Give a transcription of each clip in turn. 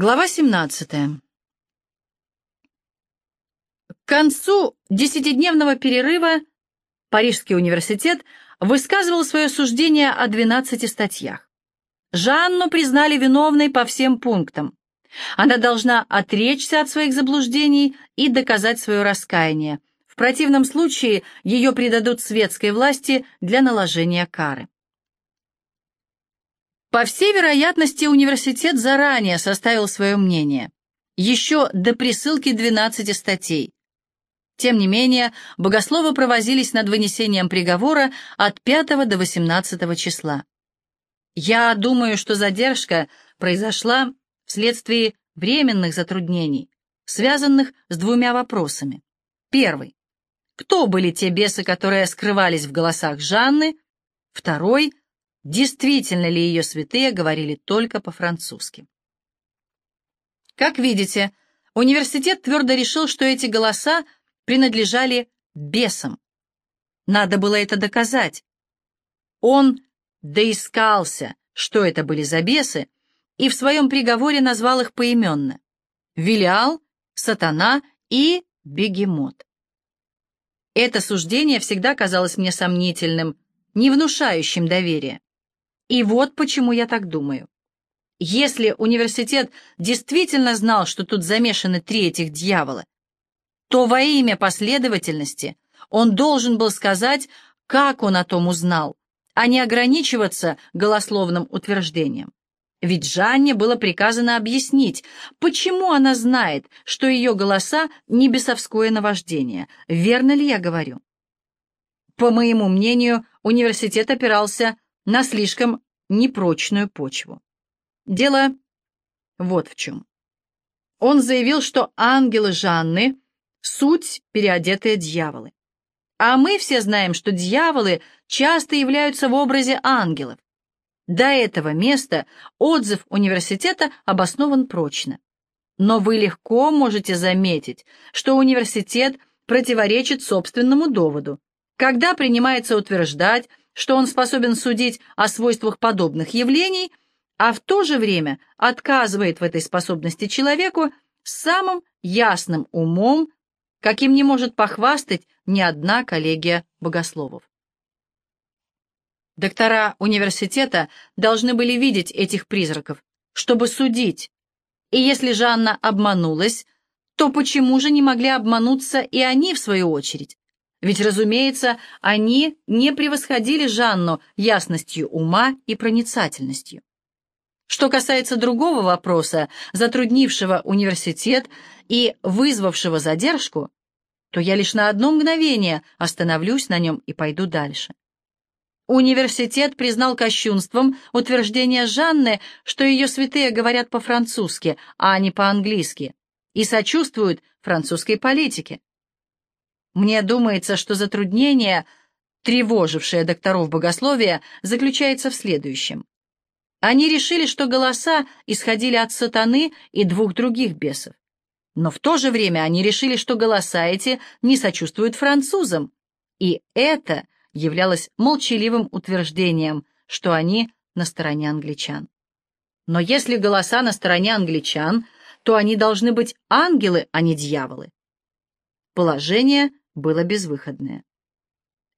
Глава 17. К концу десятидневного перерыва Парижский университет высказывал свое суждение о 12 статьях. Жанну признали виновной по всем пунктам. Она должна отречься от своих заблуждений и доказать свое раскаяние. В противном случае ее предадут светской власти для наложения кары. По всей вероятности, университет заранее составил свое мнение, еще до присылки 12 статей. Тем не менее, богословы провозились над вынесением приговора от 5 до 18 числа. Я думаю, что задержка произошла вследствие временных затруднений, связанных с двумя вопросами. Первый. Кто были те бесы, которые скрывались в голосах Жанны? Второй действительно ли ее святые говорили только по-французски. Как видите, университет твердо решил, что эти голоса принадлежали бесам. Надо было это доказать. Он доискался, что это были за бесы, и в своем приговоре назвал их поименно. Вилиал, Сатана и Бегемот. Это суждение всегда казалось мне сомнительным, не внушающим доверия. И вот почему я так думаю. Если университет действительно знал, что тут замешаны три этих дьявола, то во имя последовательности он должен был сказать, как он о том узнал, а не ограничиваться голословным утверждением. Ведь Жанне было приказано объяснить, почему она знает, что ее голоса — не бесовское наваждение. Верно ли я говорю? По моему мнению, университет опирался на слишком непрочную почву. Дело вот в чем. Он заявил, что ангелы Жанны — суть переодетые дьяволы. А мы все знаем, что дьяволы часто являются в образе ангелов. До этого места отзыв университета обоснован прочно. Но вы легко можете заметить, что университет противоречит собственному доводу, когда принимается утверждать, что он способен судить о свойствах подобных явлений, а в то же время отказывает в этой способности человеку с самым ясным умом, каким не может похвастать ни одна коллегия богословов. Доктора университета должны были видеть этих призраков, чтобы судить, и если Жанна обманулась, то почему же не могли обмануться и они в свою очередь? Ведь, разумеется, они не превосходили Жанну ясностью ума и проницательностью. Что касается другого вопроса, затруднившего университет и вызвавшего задержку, то я лишь на одно мгновение остановлюсь на нем и пойду дальше. Университет признал кощунством утверждение Жанны, что ее святые говорят по-французски, а не по-английски, и сочувствуют французской политике. Мне думается, что затруднение, тревожившее докторов богословия, заключается в следующем. Они решили, что голоса исходили от сатаны и двух других бесов. Но в то же время они решили, что голоса эти не сочувствуют французам. И это являлось молчаливым утверждением, что они на стороне англичан. Но если голоса на стороне англичан, то они должны быть ангелы, а не дьяволы. Положение было безвыходное.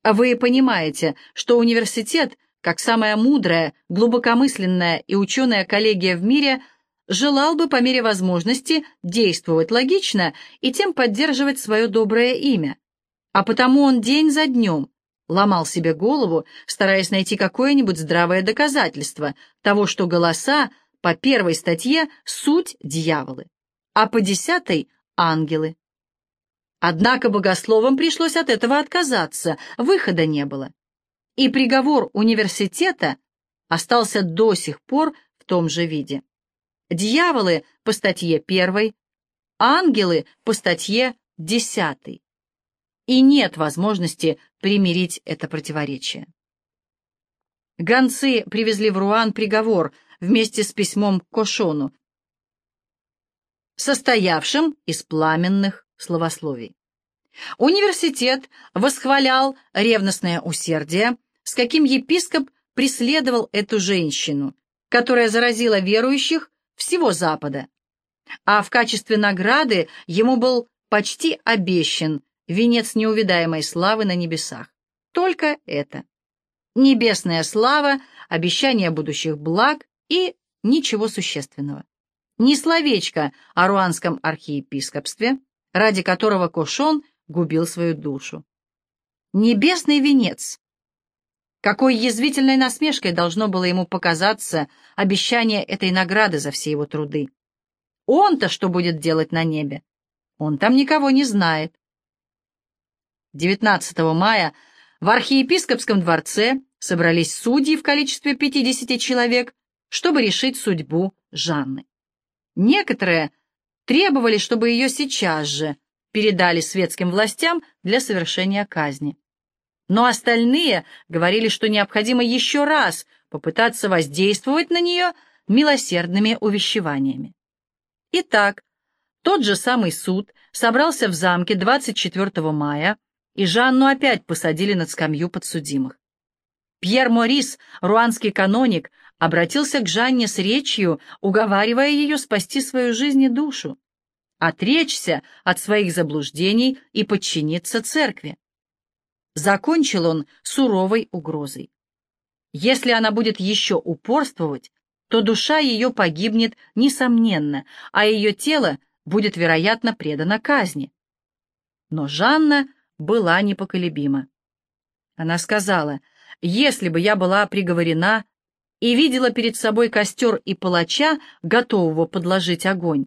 А вы понимаете, что университет, как самая мудрая, глубокомысленная и ученая коллегия в мире, желал бы по мере возможности действовать логично и тем поддерживать свое доброе имя. А потому он день за днем ломал себе голову, стараясь найти какое-нибудь здравое доказательство того, что голоса по первой статье — суть дьяволы, а по десятой — ангелы. Однако богословам пришлось от этого отказаться, выхода не было. И приговор университета остался до сих пор в том же виде. Дьяволы по статье первой, ангелы по статье десятой. И нет возможности примирить это противоречие. Гонцы привезли в Руан приговор вместе с письмом Кошону, состоявшим из пламенных словословий. Университет восхвалял ревностное усердие, с каким епископ преследовал эту женщину, которая заразила верующих всего Запада, а в качестве награды ему был почти обещан венец неувидаемой славы на небесах. Только это. Небесная слава, обещание будущих благ и ничего существенного. Ни словечко о руанском архиепископстве, ради которого Кошон губил свою душу. Небесный венец. Какой язвительной насмешкой должно было ему показаться обещание этой награды за все его труды. Он-то что будет делать на небе? Он там никого не знает. 19 мая в архиепископском дворце собрались судьи в количестве 50 человек, чтобы решить судьбу Жанны. Некоторые требовали, чтобы ее сейчас же передали светским властям для совершения казни. Но остальные говорили, что необходимо еще раз попытаться воздействовать на нее милосердными увещеваниями. Итак, тот же самый суд собрался в замке 24 мая, и Жанну опять посадили над скамью подсудимых. Пьер Морис, руанский каноник, обратился к Жанне с речью, уговаривая ее спасти свою жизнь и душу, отречься от своих заблуждений и подчиниться церкви. Закончил он суровой угрозой. Если она будет еще упорствовать, то душа ее погибнет, несомненно, а ее тело будет, вероятно, предано казни. Но Жанна была непоколебима. Она сказала, «Если бы я была приговорена и видела перед собой костер и палача, готового подложить огонь,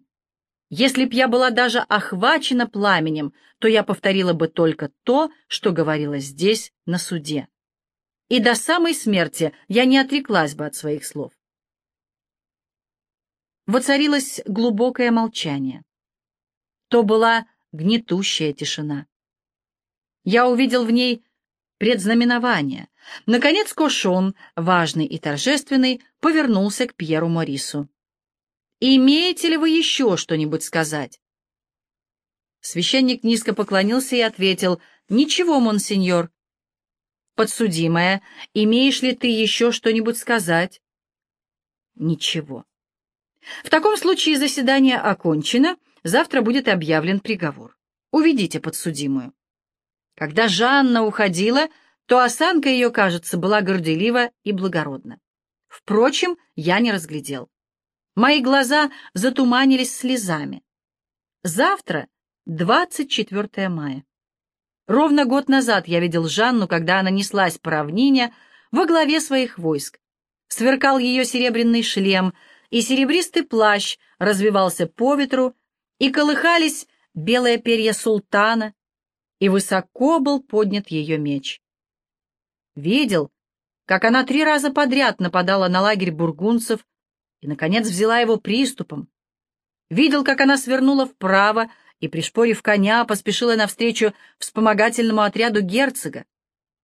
если б я была даже охвачена пламенем, то я повторила бы только то, что говорила здесь, на суде. И до самой смерти я не отреклась бы от своих слов. Воцарилось глубокое молчание. То была гнетущая тишина. Я увидел в ней предзнаменование. Наконец Кошон, важный и торжественный, повернулся к Пьеру Морису. «Имеете ли вы еще что-нибудь сказать?» Священник низко поклонился и ответил, «Ничего, монсеньор». «Подсудимая, имеешь ли ты еще что-нибудь сказать?» «Ничего». «В таком случае заседание окончено, завтра будет объявлен приговор. Уведите подсудимую». Когда Жанна уходила, то осанка ее, кажется, была горделива и благородна. Впрочем, я не разглядел. Мои глаза затуманились слезами. Завтра 24 мая. Ровно год назад я видел Жанну, когда она неслась по равнине во главе своих войск. Сверкал ее серебряный шлем, и серебристый плащ развивался по ветру, и колыхались белые перья султана, и высоко был поднят ее меч. Видел, как она три раза подряд нападала на лагерь бургунцев и, наконец, взяла его приступом. Видел, как она свернула вправо и, пришпорив коня, поспешила навстречу вспомогательному отряду герцога.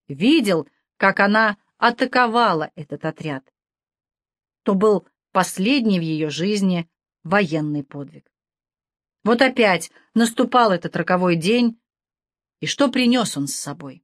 Видел, как она атаковала этот отряд. То был последний в ее жизни военный подвиг. Вот опять наступал этот роковой день, и что принес он с собой?